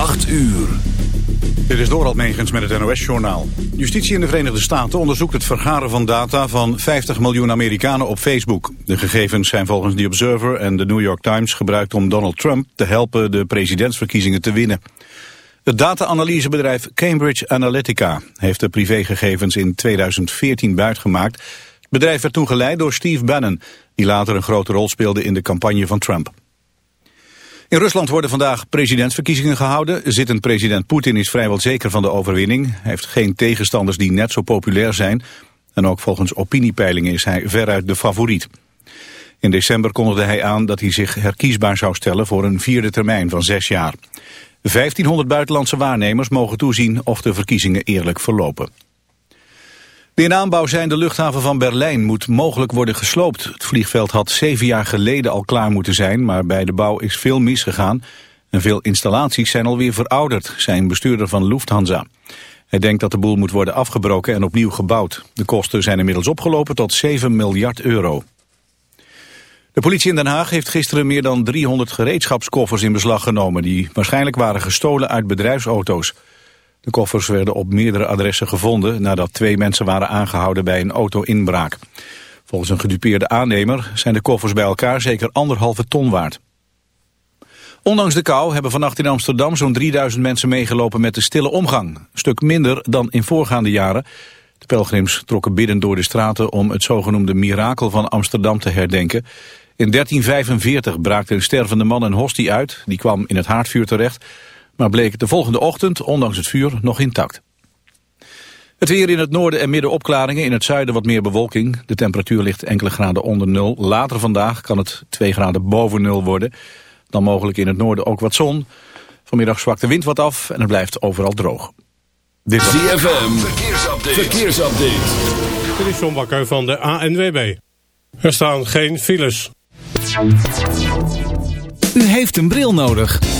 8 uur. Dit is Dorald Megens met het NOS-journaal. Justitie in de Verenigde Staten onderzoekt het vergaren van data van 50 miljoen Amerikanen op Facebook. De gegevens zijn volgens The Observer en de New York Times gebruikt om Donald Trump te helpen de presidentsverkiezingen te winnen. Het data-analysebedrijf Cambridge Analytica heeft de privégegevens in 2014 buitgemaakt. Het bedrijf werd toen geleid door Steve Bannon, die later een grote rol speelde in de campagne van Trump. In Rusland worden vandaag presidentsverkiezingen gehouden. Zittend president Poetin is vrijwel zeker van de overwinning. Hij heeft geen tegenstanders die net zo populair zijn. En ook volgens opiniepeilingen is hij veruit de favoriet. In december kondigde hij aan dat hij zich herkiesbaar zou stellen voor een vierde termijn van zes jaar. 1500 buitenlandse waarnemers mogen toezien of de verkiezingen eerlijk verlopen. De in aanbouw zijnde luchthaven van Berlijn moet mogelijk worden gesloopt. Het vliegveld had zeven jaar geleden al klaar moeten zijn, maar bij de bouw is veel misgegaan. En veel installaties zijn alweer verouderd, zijn bestuurder van Lufthansa. Hij denkt dat de boel moet worden afgebroken en opnieuw gebouwd. De kosten zijn inmiddels opgelopen tot 7 miljard euro. De politie in Den Haag heeft gisteren meer dan 300 gereedschapskoffers in beslag genomen... die waarschijnlijk waren gestolen uit bedrijfsauto's. De koffers werden op meerdere adressen gevonden nadat twee mensen waren aangehouden bij een auto-inbraak. Volgens een gedupeerde aannemer zijn de koffers bij elkaar zeker anderhalve ton waard. Ondanks de kou hebben vannacht in Amsterdam zo'n 3000 mensen meegelopen met de stille omgang. Een stuk minder dan in voorgaande jaren. De pelgrims trokken bidden door de straten om het zogenoemde mirakel van Amsterdam te herdenken. In 1345 braakte een stervende man een hostie uit. Die kwam in het haardvuur terecht maar bleek de volgende ochtend, ondanks het vuur, nog intact. Het weer in het noorden en midden opklaringen, in het zuiden wat meer bewolking. De temperatuur ligt enkele graden onder nul. Later vandaag kan het 2 graden boven nul worden. Dan mogelijk in het noorden ook wat zon. Vanmiddag zwakt de wind wat af en het blijft overal droog. Dit is ZFM, verkeersupdate. verkeersupdate. Dit is John Bakker van de ANWB. Er staan geen files. U heeft een bril nodig.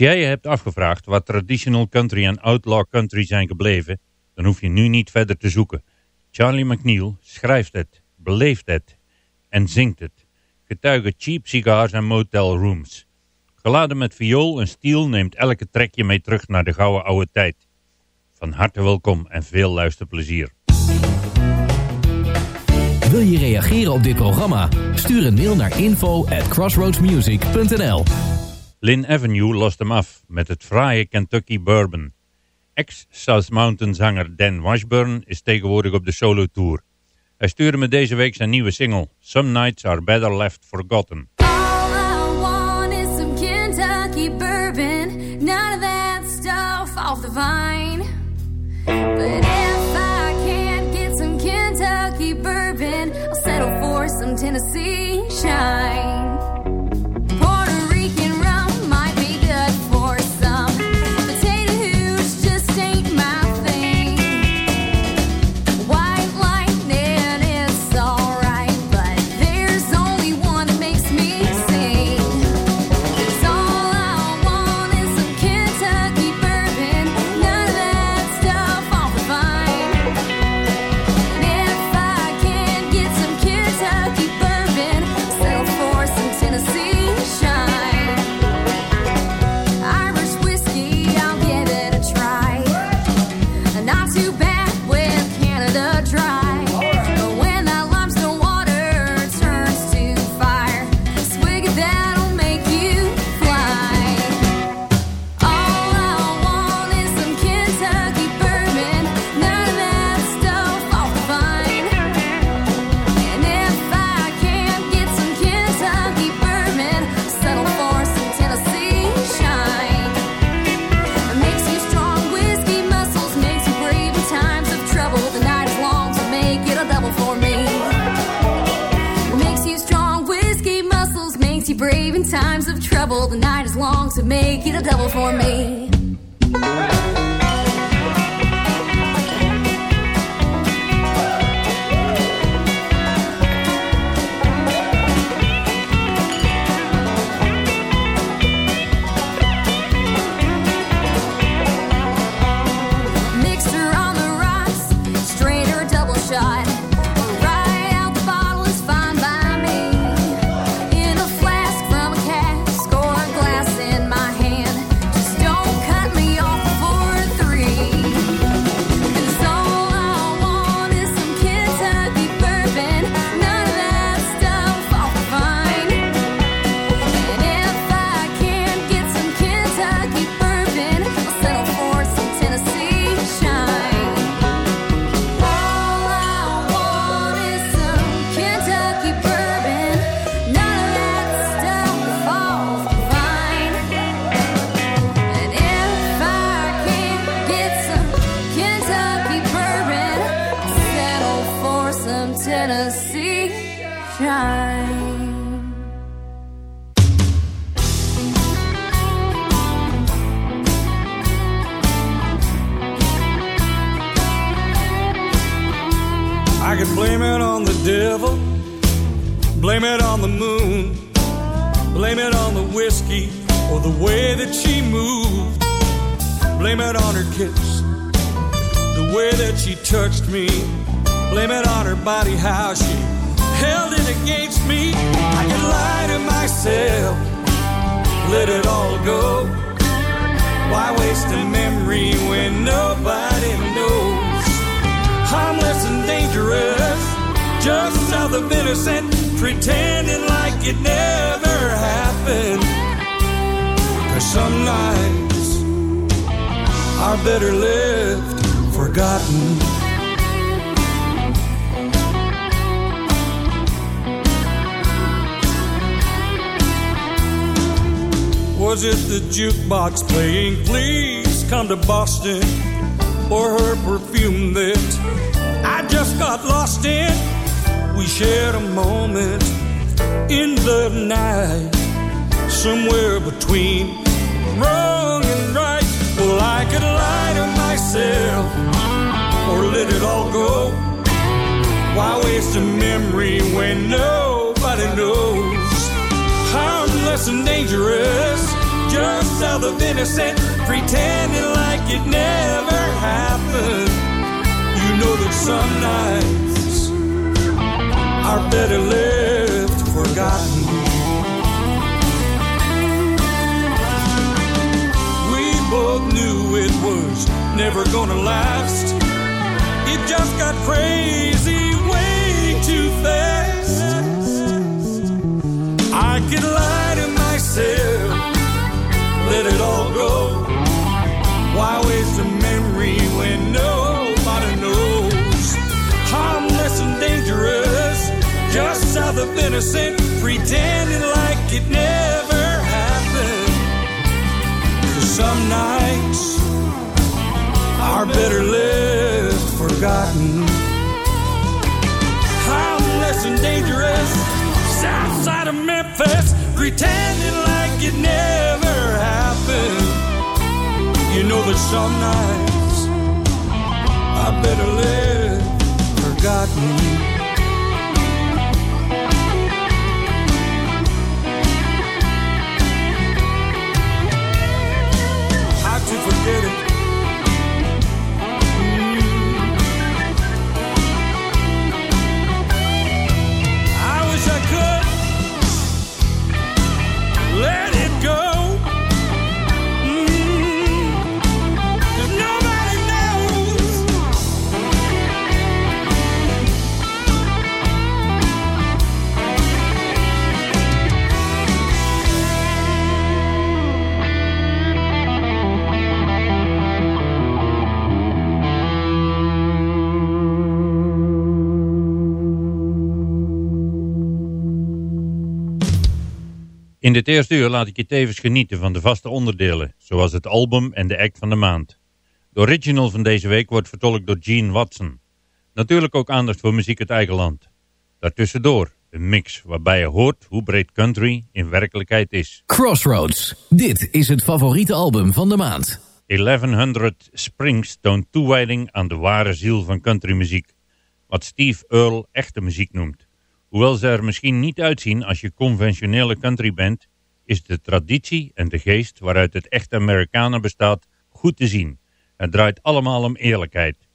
Jij je hebt afgevraagd wat traditional country en outlaw country zijn gebleven, dan hoef je nu niet verder te zoeken. Charlie McNeil schrijft het, beleeft het en zingt het. Getuigen cheap cigars en motel rooms. Geladen met viool en stiel neemt elke trekje mee terug naar de gouden oude tijd. Van harte welkom en veel luisterplezier. Wil je reageren op dit programma? Stuur een mail naar info at crossroadsmusic.nl Lynn Avenue lost hem af met het fraaie Kentucky Bourbon. Ex-South Mountain zanger Dan Washburn is tegenwoordig op de solo tour. Hij stuurde me deze week zijn nieuwe single Some Nights Are Better Left Forgotten. All I want is some Kentucky bourbon. But if I can't get some Kentucky for some Tennessee shine. The night is long, so make it a double for me. Way that she touched me, blame it on her body, how she held it against me. I could lie to myself, let it all go. Why waste a memory when nobody knows? harmless and dangerous. Just south of innocent, pretending like it never happened. Cause some nights are better lived forgotten. Was it the jukebox playing Please Come to Boston? Or her perfume that I just got lost in? We shared a moment in the night, somewhere between wrong and right. Well, I could lie to myself or let it all go. Why waste a memory when nobody knows? Harmless and dangerous, just south of innocent, pretending like it never happened. You know that some nights are better left forgotten. Both knew it was never gonna last. It just got crazy way too fast. I could lie to myself, let it all go. Why waste a memory when nobody knows? Harmless and dangerous, just south of innocent, pretending like it never some nights are better lived forgotten. Harmless and dangerous, south side of Memphis, pretending like it never happened. You know that some nights are better lived forgotten. In dit eerste uur laat ik je tevens genieten van de vaste onderdelen, zoals het album en de act van de maand. De original van deze week wordt vertolkt door Gene Watson. Natuurlijk ook aandacht voor muziek uit eigen land. Daartussendoor een mix waarbij je hoort hoe breed country in werkelijkheid is. Crossroads. Dit is het favoriete album van de maand. 1100 Springs toont toewijding aan de ware ziel van countrymuziek. Wat Steve Earle echte muziek noemt. Hoewel ze er misschien niet uitzien als je conventionele country bent, is de traditie en de geest waaruit het echte Americana bestaat goed te zien. Het draait allemaal om eerlijkheid.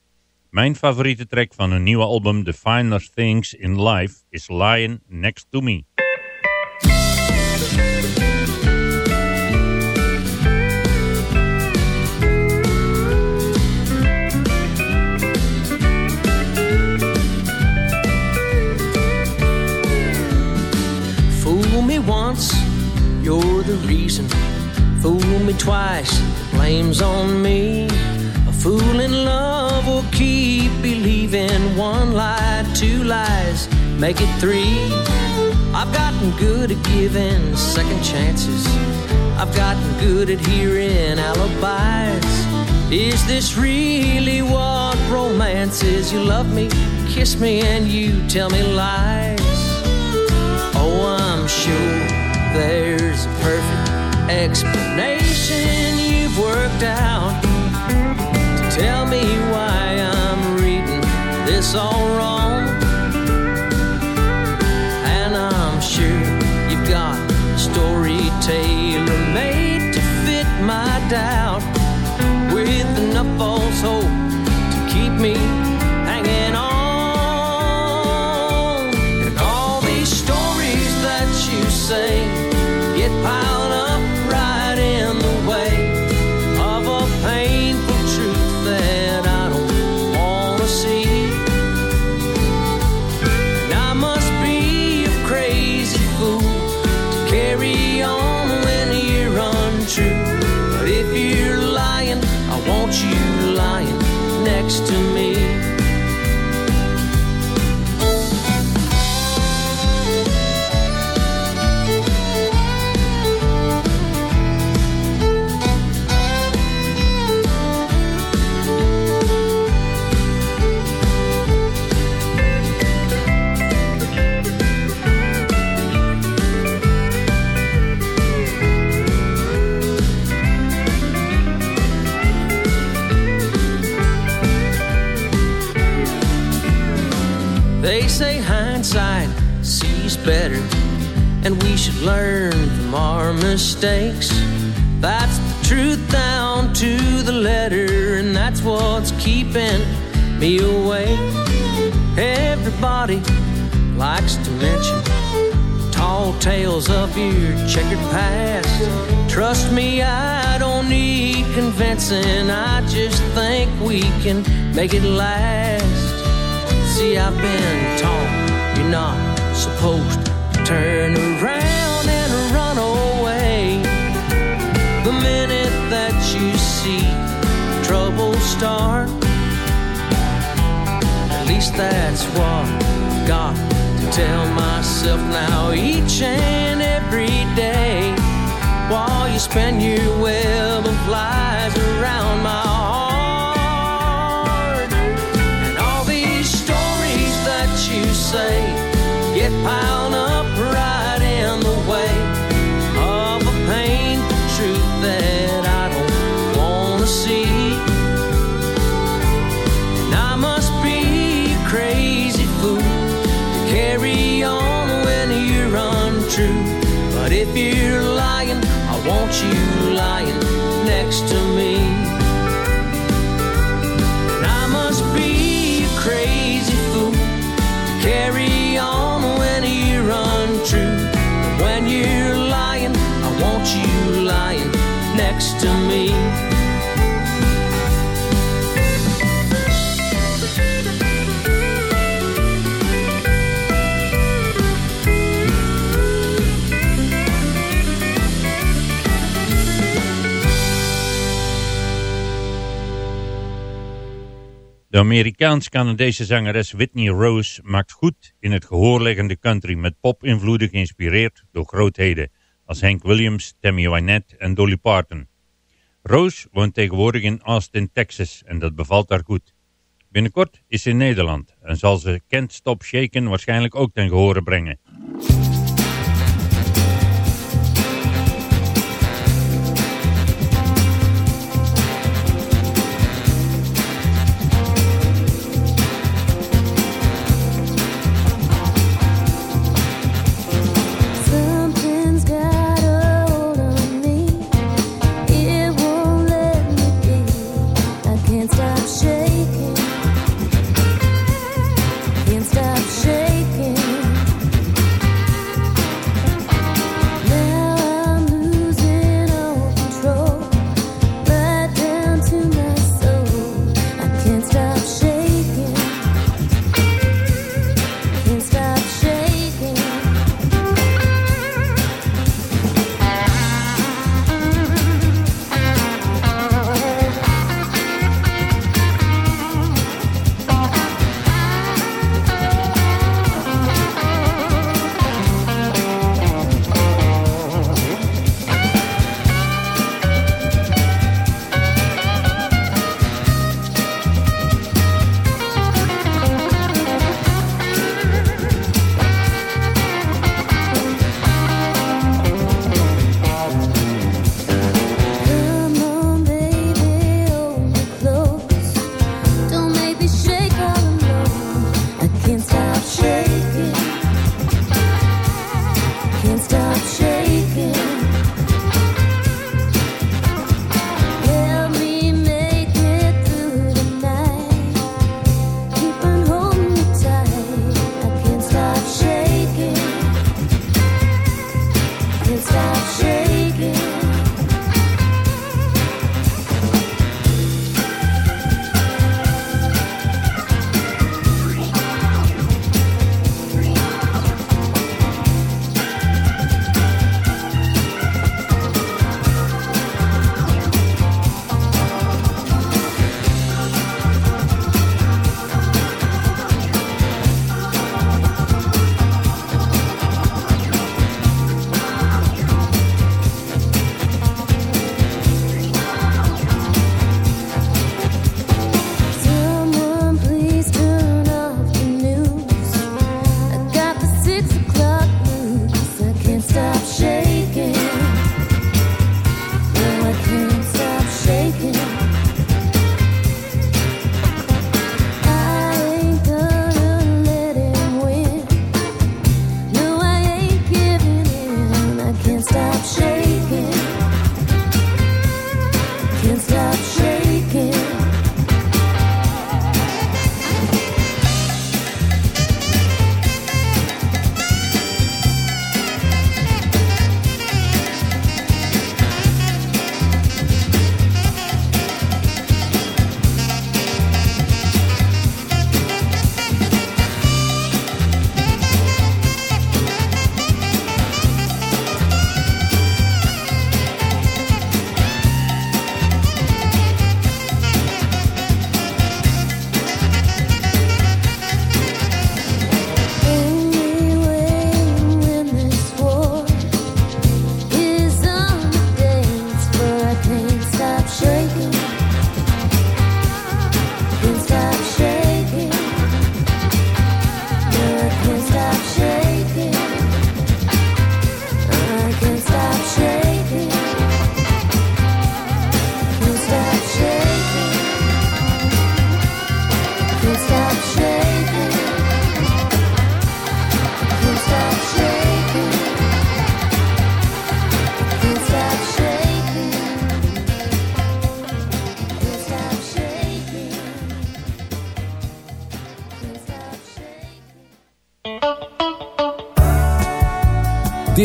Mijn favoriete track van hun nieuwe album The Finer Things in Life is Lying Next to Me. Reason. Fool me twice, blame's on me. A fool in love will keep believing one lie, two lies, make it three. I've gotten good at giving second chances. I've gotten good at hearing alibis. Is this really what romance is? You love me, kiss me, and you tell me lies. Oh, I'm sure there's a perfect explanation you've worked out to tell me why I'm reading this all wrong. Mistakes. That's the truth down to the letter, and that's what's keeping me awake. Everybody likes to mention tall tales of your checkered past. Trust me, I don't need convincing. I just think we can make it last. See, I've been taught you're not supposed to turn around start, at least that's what I've got to tell myself now each and every day. While you spin your web of lies around my heart, and all these stories that you say get piled up right next to me. And I must be a crazy fool to carry on when you're untrue. But when you're lying, I want you lying next to me. De Amerikaans-Canadese zangeres Whitney Rose maakt goed in het gehoorleggende country met pop-invloeden geïnspireerd door grootheden als Hank Williams, Tammy Wynette en Dolly Parton. Rose woont tegenwoordig in Austin, Texas en dat bevalt haar goed. Binnenkort is ze in Nederland en zal ze Can't Stop Shaken waarschijnlijk ook ten gehore brengen.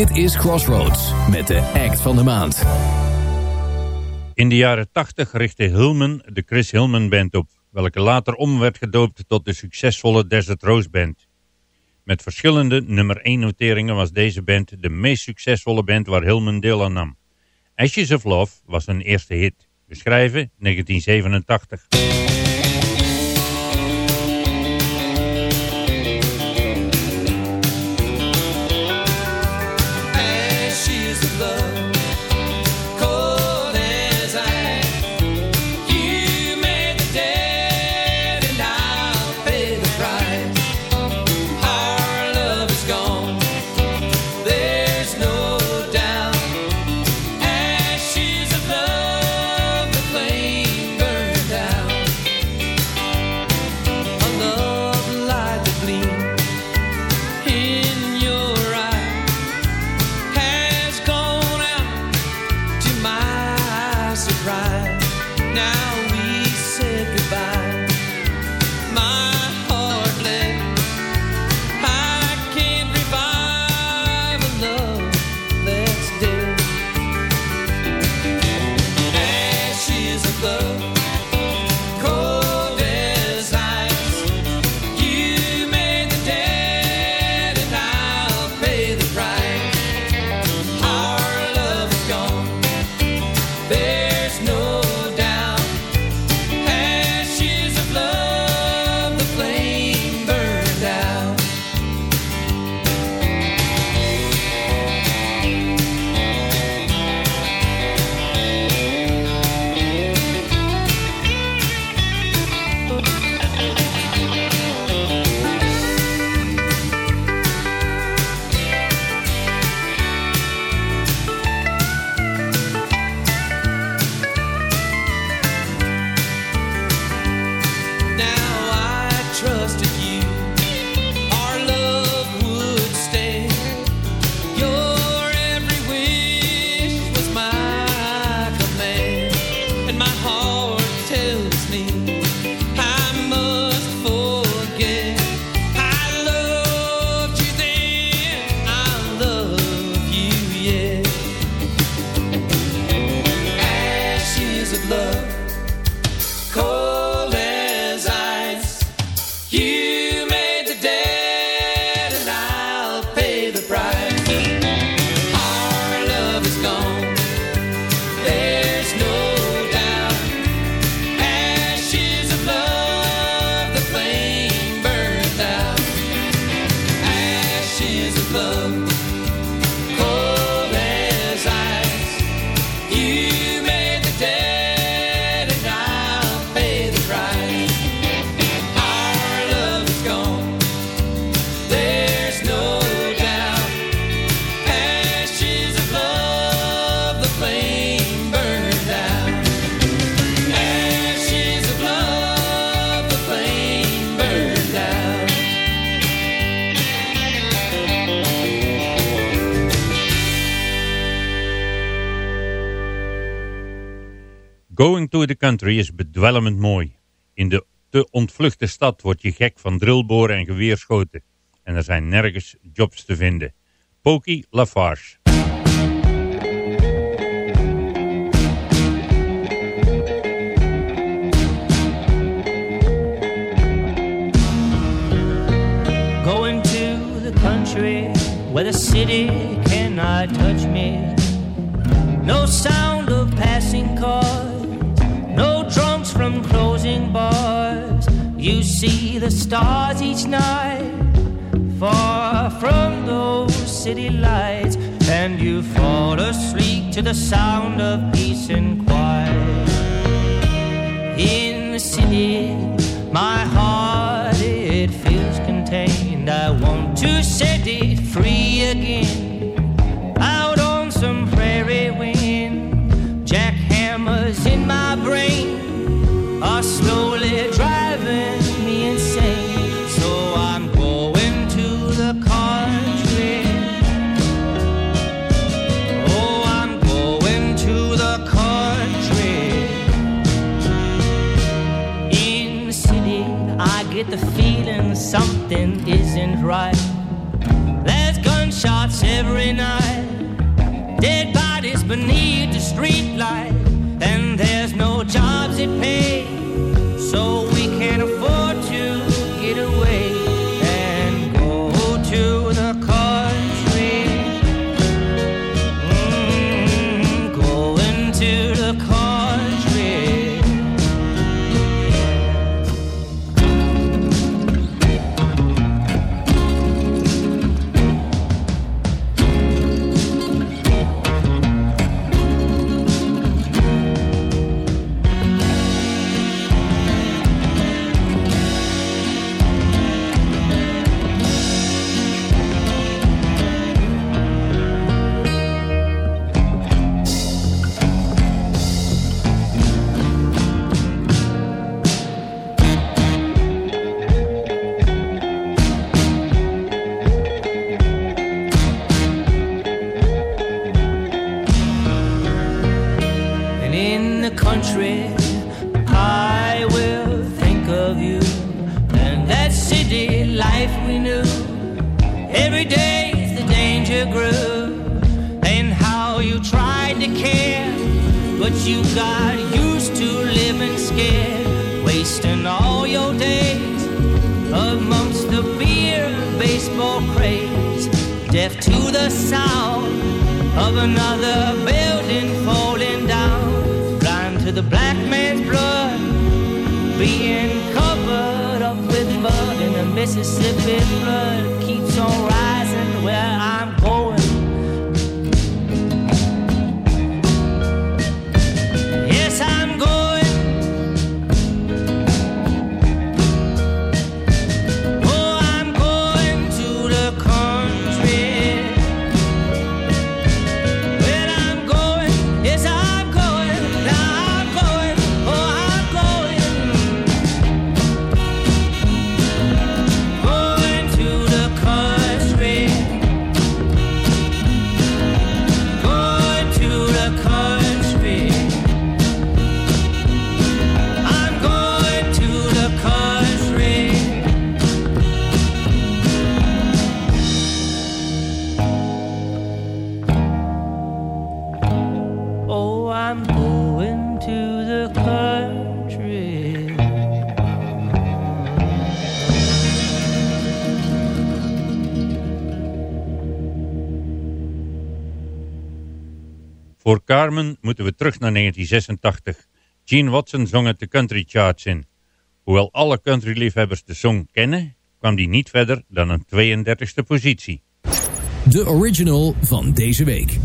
Dit is Crossroads met de act van de maand. In de jaren 80 richtte Hillman de Chris Hillman Band op, welke later om werd gedoopt tot de succesvolle Desert Rose Band. Met verschillende nummer 1 noteringen was deze band de meest succesvolle band waar Hillman deel aan nam. Ashes of Love was een eerste hit. Beschrijven 1987. Going to the Country is bedwelmend mooi. In de te ontvluchte stad word je gek van drillboren en geweerschoten. En er zijn nergens jobs te vinden. Pokey Lafarge. Going to the country where the city cannot touch me. No sound of passing cars, from closing bars. You see the stars each night, far from those city lights, and you fall asleep to the sound of peace and quiet. In the city, my heart it feels contained. I want to set something isn't right. There's gunshots every night, dead bodies beneath the streetlight, and there's no jobs it pays. Life we knew. Every day the danger grew, and how you tried to care, but you got used to living scared, wasting all your days amongst the beer and baseball craze, deaf to the sound of another Mississippi flood keeps on rising Voor Carmen moeten we terug naar 1986. Gene Watson zong het de country charts in. Hoewel alle countryliefhebbers de song kennen, kwam die niet verder dan een 32e positie. De original van deze week.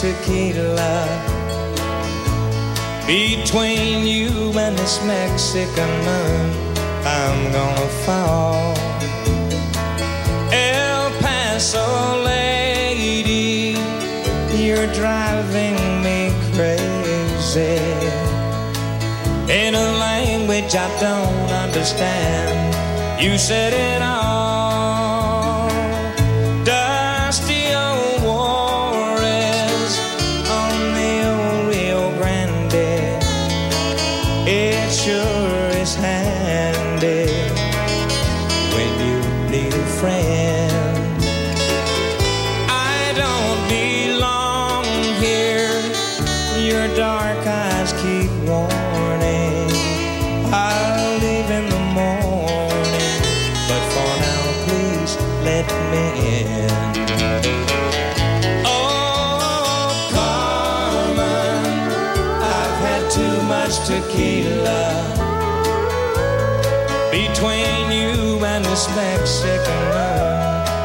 Tequila between you and this Mexican moon. I'm gonna fall. El Paso lady, you're driving me crazy in a language I don't understand. You said it all.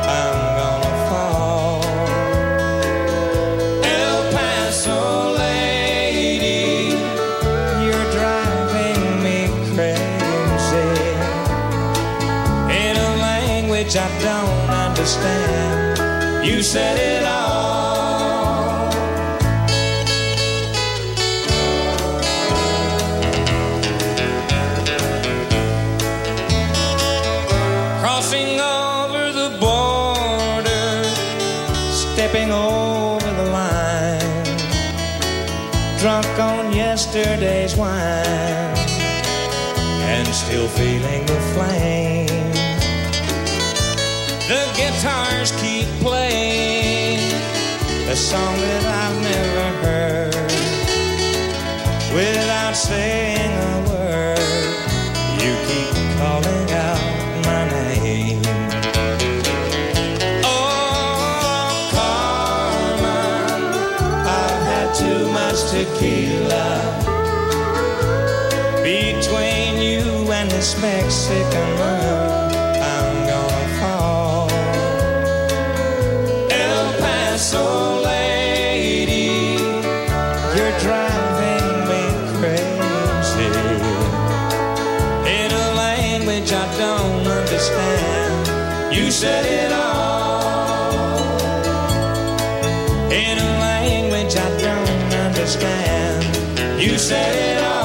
I'm gonna fall. El Paso lady, you're driving me crazy in a language I don't understand. You said it yesterday's wine, and still feeling the flame. The guitars keep playing a song that I've never heard without saying understand. You it all.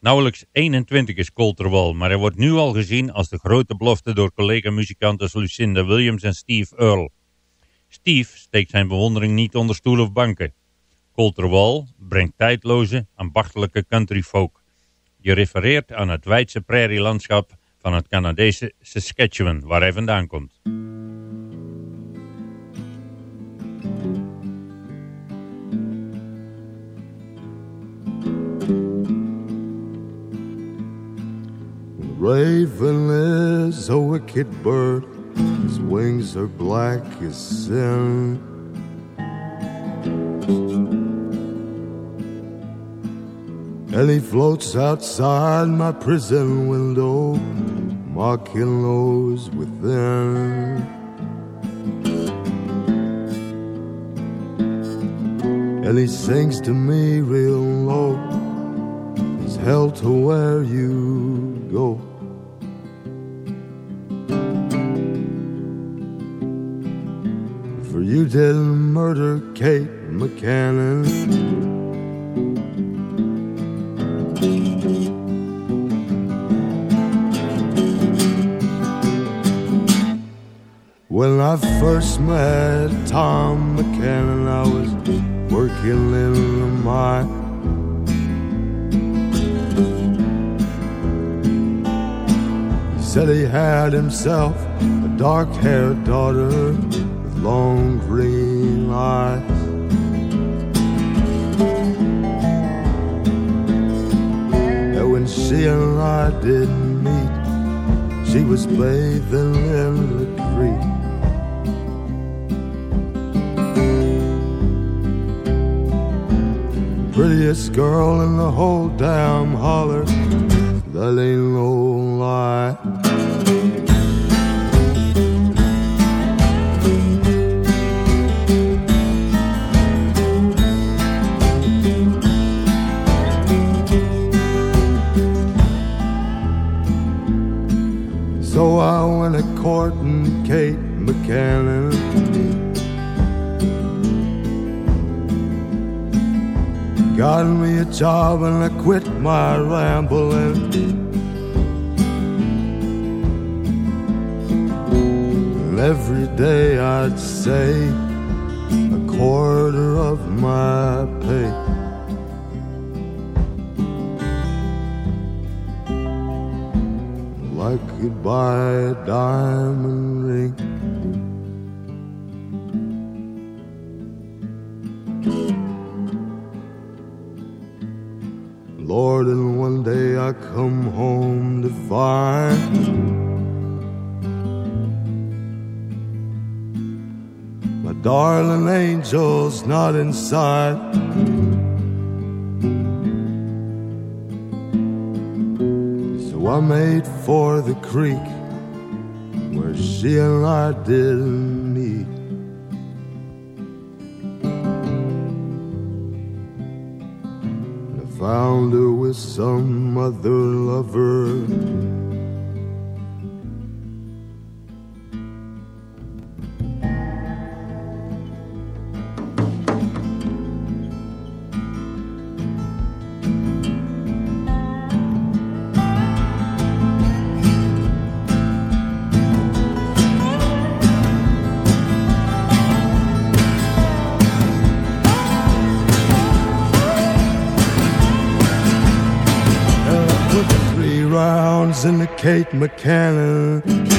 Nauwelijks 21 is Colter maar hij wordt nu al gezien als de grote belofte door collega-muzikanten Lucinda Williams en Steve Earle. Steve steekt zijn bewondering niet onder stoel of banken. Colter Wall brengt tijdloze, ambachtelijke country folk. Je refereert aan het wijdse prairielandschap van het Canadese Saskatchewan, waar hij vandaan komt. Raven is a wicked bird, his wings are black as sin. And he floats outside my prison window, mocking those within. And he sings to me real low, he's hell to where you go. For you didn't murder Kate McCannon. I first met Tom McCannon, I was working in the mine. He said he had himself a dark haired daughter with long green eyes. And when she and I did meet, she was bathing in the creek. Prettiest girl in the whole damn holler, that ain't no lie. So I went a courting Kate McCannon. Got me a job and I quit my rambling. Every day I'd say a quarter of my pay. Like you'd buy a diamond ring. Lord, and one day I come home to find my darling angel's not inside. So I made for the creek where she and I did found her with some other lover. Kate McCannon.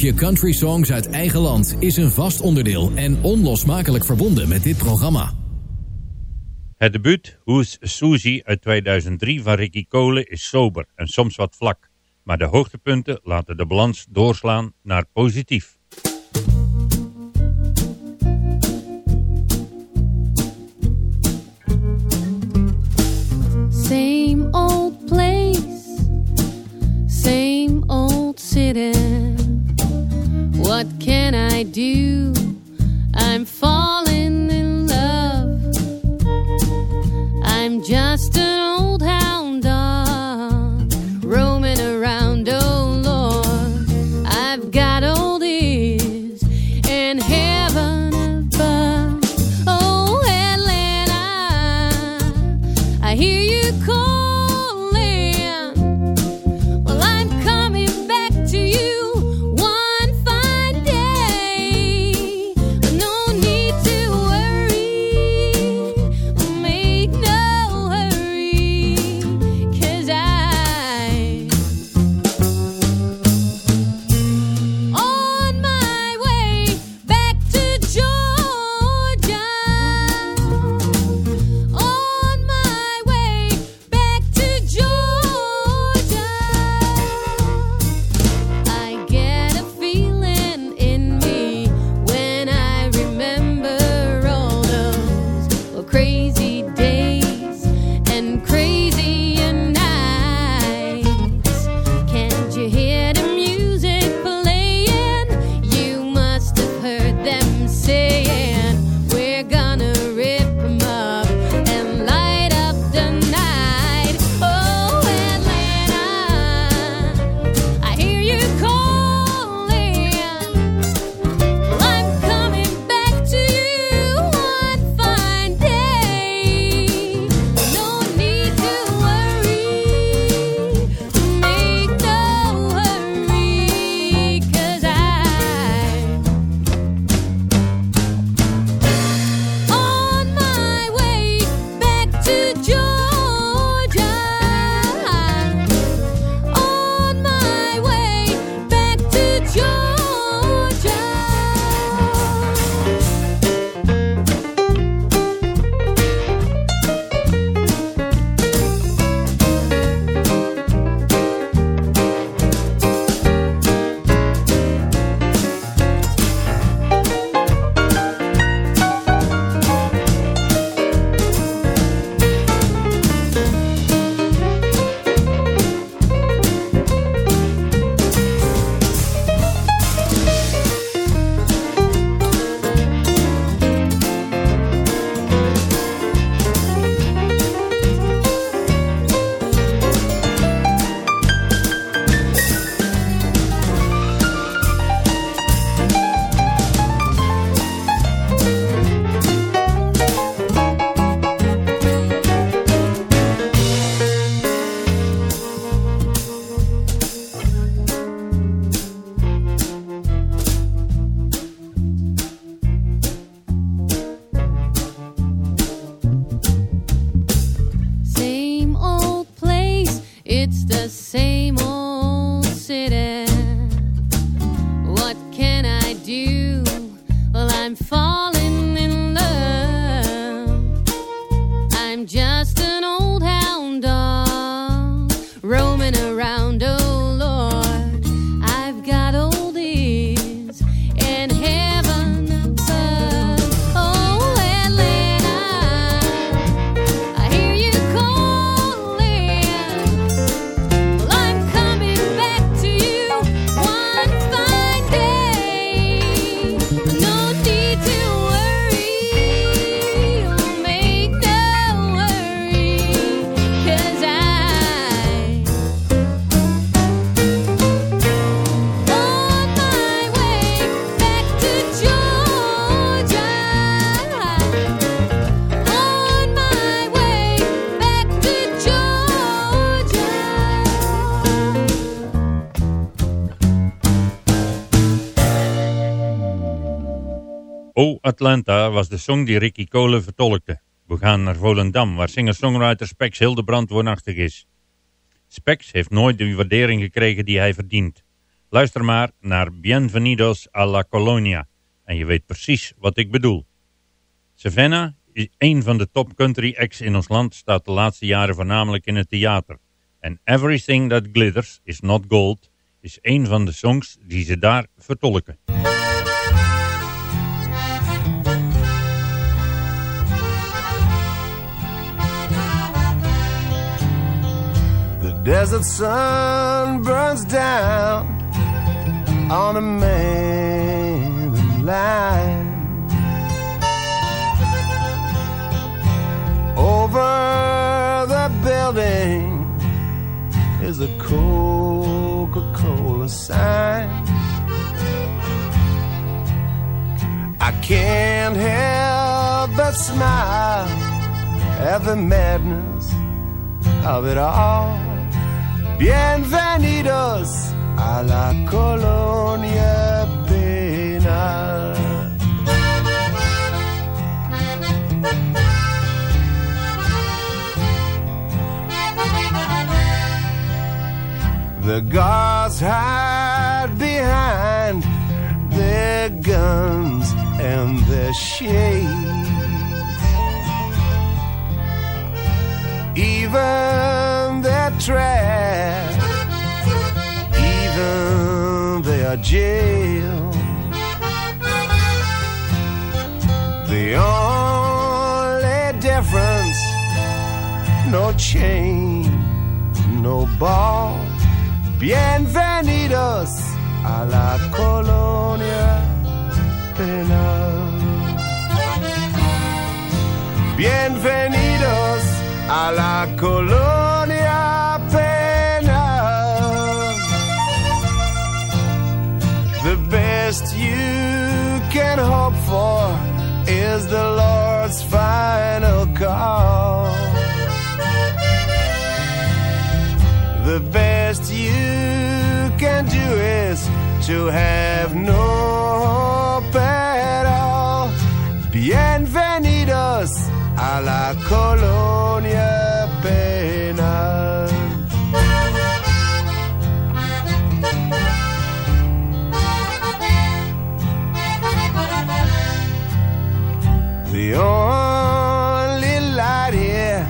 Je Country Songs uit eigen land is een vast onderdeel en onlosmakelijk verbonden met dit programma. Het debuut Hoes Susie uit 2003 van Ricky Cole is sober en soms wat vlak. Maar de hoogtepunten laten de balans doorslaan naar positief. Same old place, same old city What can I do? I'm falling. Atlanta was de song die Ricky Cole vertolkte. We gaan naar Volendam, waar singer-songwriter Spex Hildebrand woonachtig is. Spex heeft nooit de waardering gekregen die hij verdient. Luister maar naar Bienvenidos a la Colonia en je weet precies wat ik bedoel. Savannah is een van de top country acts in ons land, staat de laatste jaren voornamelijk in het theater. En Everything That Glitters Is Not Gold is een van de songs die ze daar vertolken. Desert sun burns down on a man line. Over the building is a Coca-Cola sign. I can't help but smile at the madness of it all. Bienvenidos a la colonia penal. The guards hide behind their guns and their shades. Even their trash, even their jail. The only difference, no chain, no ball. Bienvenidos a la colonia penal. Bienvenidos a la colonia penal. The best you can hope for is the Lord's final call. The best you can do is to have no la colonia penal. The only light here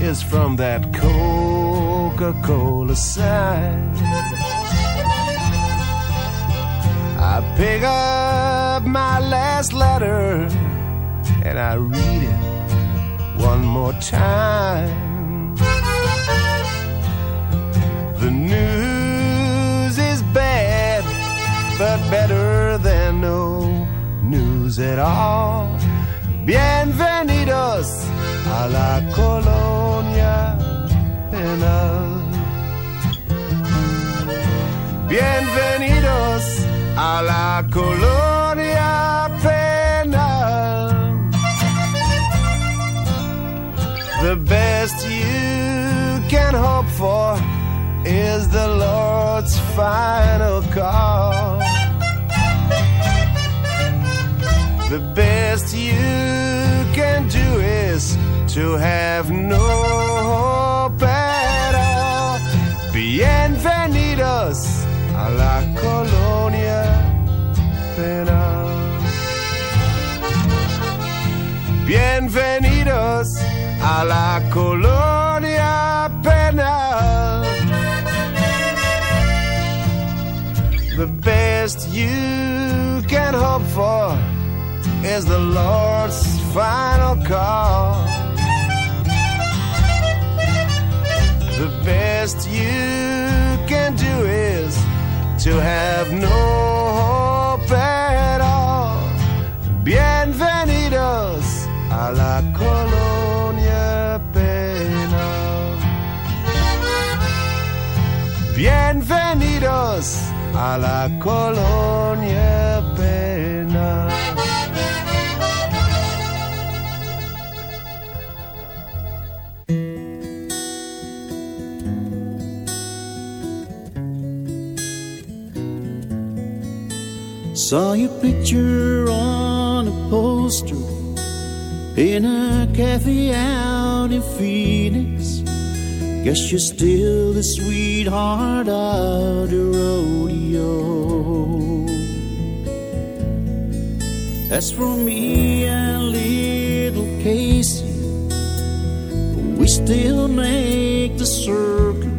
is from that Coca-Cola sign. I pick up my last letter and I read it one more time. The news is bad, but better than no news at all. Bienvenidos a la colonia penal. Bienvenidos a la colonia The best you can hope for is the Lord's final call. The best you can do is to have no hope at all. Bienvenidos a la colonia you can hope for is the Lord's final call. The best you can do is to have no la colonia penal. Saw your picture on on a poster in a cafe out in Phoenix. Guess you're still the sweetheart of the rodeo. As for me and little Casey, we still make the circuit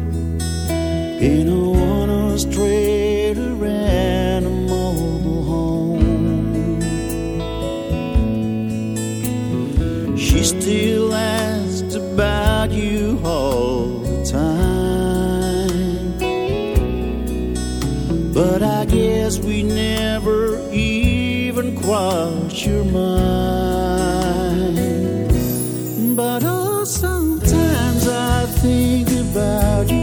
in a one-horse trailer and a mobile home. She still asks about you all cross your mind. But oh, sometimes I think about you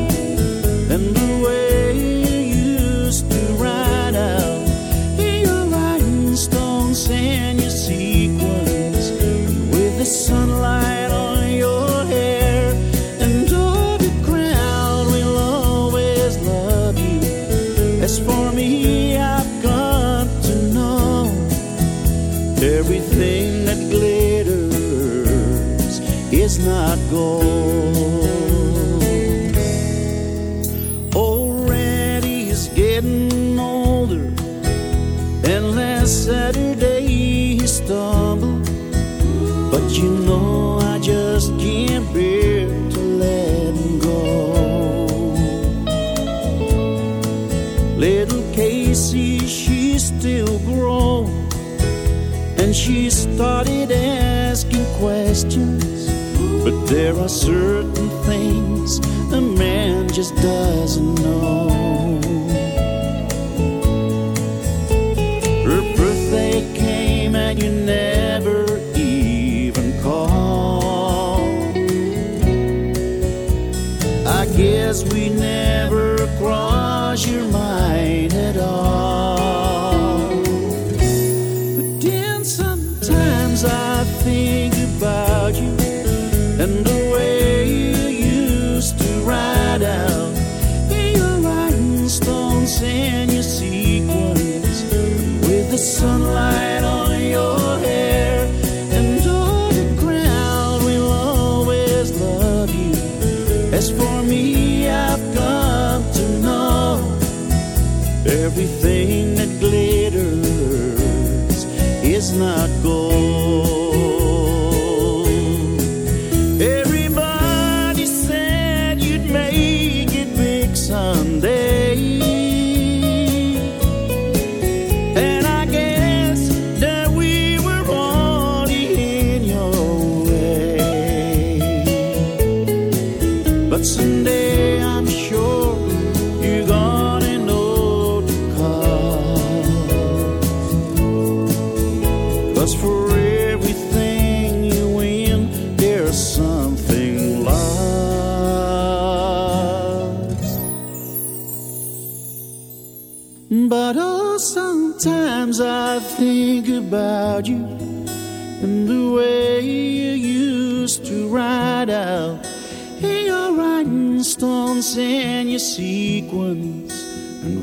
started asking questions. But there are certain things a man just doesn't know. Everything that glitters is not gold.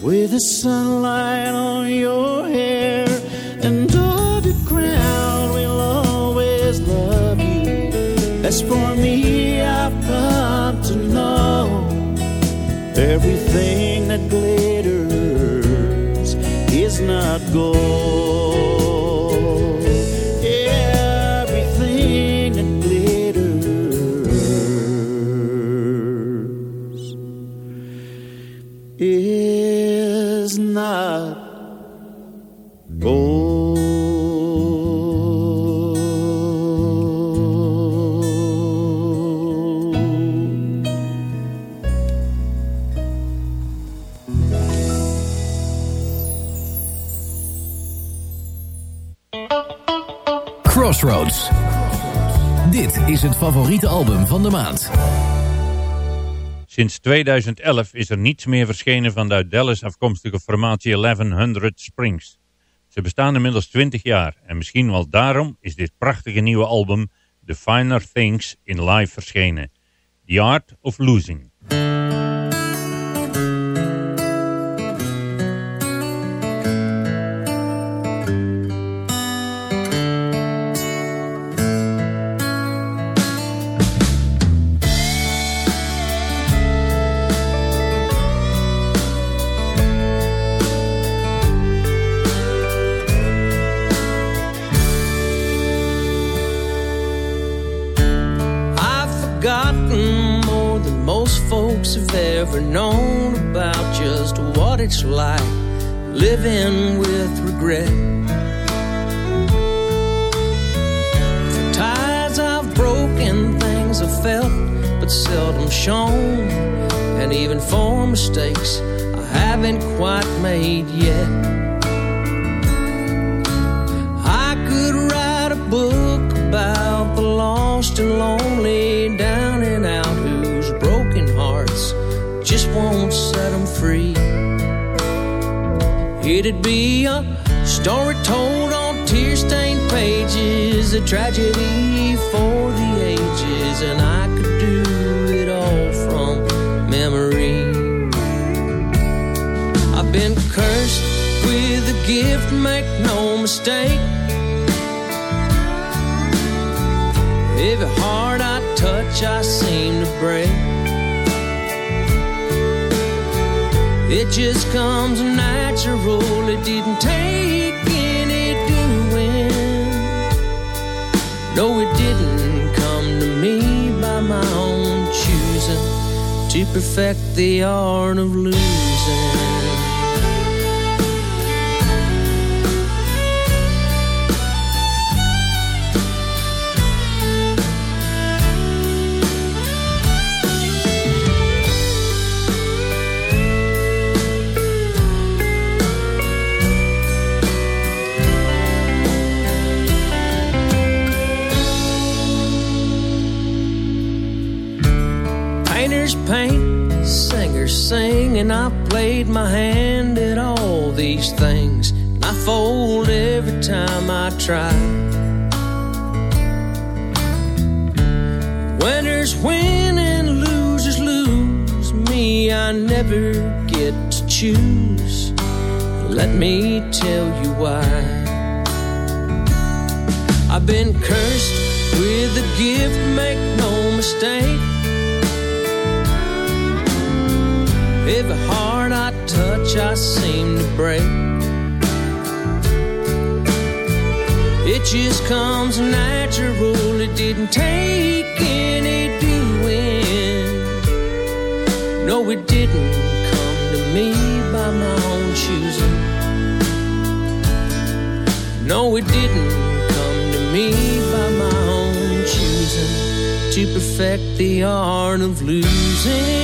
With the sunlight on your hair, and all the crowd will always love you. As for me, I've come to know everything that glitters is not gold. Het favoriete album van de maand. Sinds 2011 is er niets meer verschenen van de uit Dallas afkomstige formatie 1100 Springs. Ze bestaan inmiddels 20 jaar en misschien wel daarom is dit prachtige nieuwe album The Finer Things in live verschenen. The Art of Losing. Ever known about just what it's like living with regret. For ties I've broken, things I've felt but seldom shown, and even for mistakes I haven't quite made yet. I could write a book about the lost and lonely, down and out, won't set them free. It'd be a story told on tear stained pages, a tragedy for the ages, and I could do it all from memory. I've been cursed with a gift, make no mistake. Every heart I touch, I seem to break. It just comes natural, it didn't take any doing. No, it didn't come to me by my own choosing to perfect the art of losing. And I played my hand at all these things. And I fold every time I try. Winners win and losers lose. Me, I never get to choose. Let me tell you why. I've been cursed with a gift, make no mistake. Every heart I touch, I seem to break. It just comes natural, it didn't take any doing. No, it didn't come to me by my own choosing. No, it didn't come to me by my own choosing to perfect the art of losing.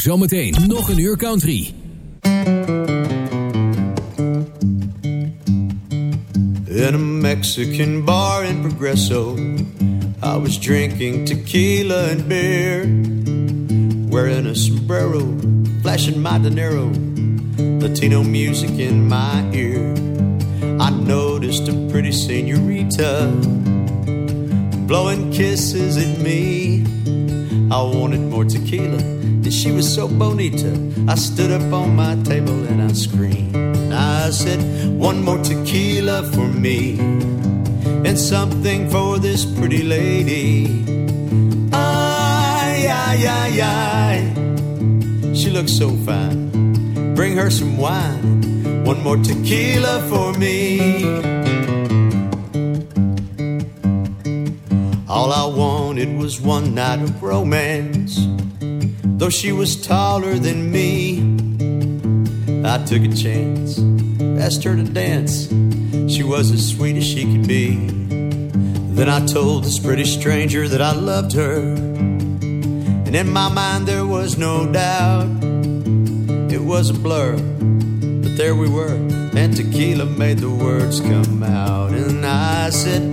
Zometeen nog een uur country. In a Mexican bar in Progreso, I was drinking tequila and beer, wearing a sombrero, flashing my dinero, Latino music in my ear. I noticed a pretty senorita blowing kisses at me. I wanted more tequila, and she was so bonita. I stood up on my table and I screamed. I said, One more tequila for me, and something for this pretty lady. Ay, ay, ay, ay. She looks so fine. Bring her some wine. One more tequila for me. All I wanted was one night of romance. Though she was taller than me, I took a chance, asked her to dance. She was as sweet as she could be. Then I told this pretty stranger that I loved her. And in my mind, there was no doubt it was a blur. But there we were, and tequila made the words come out. And I said,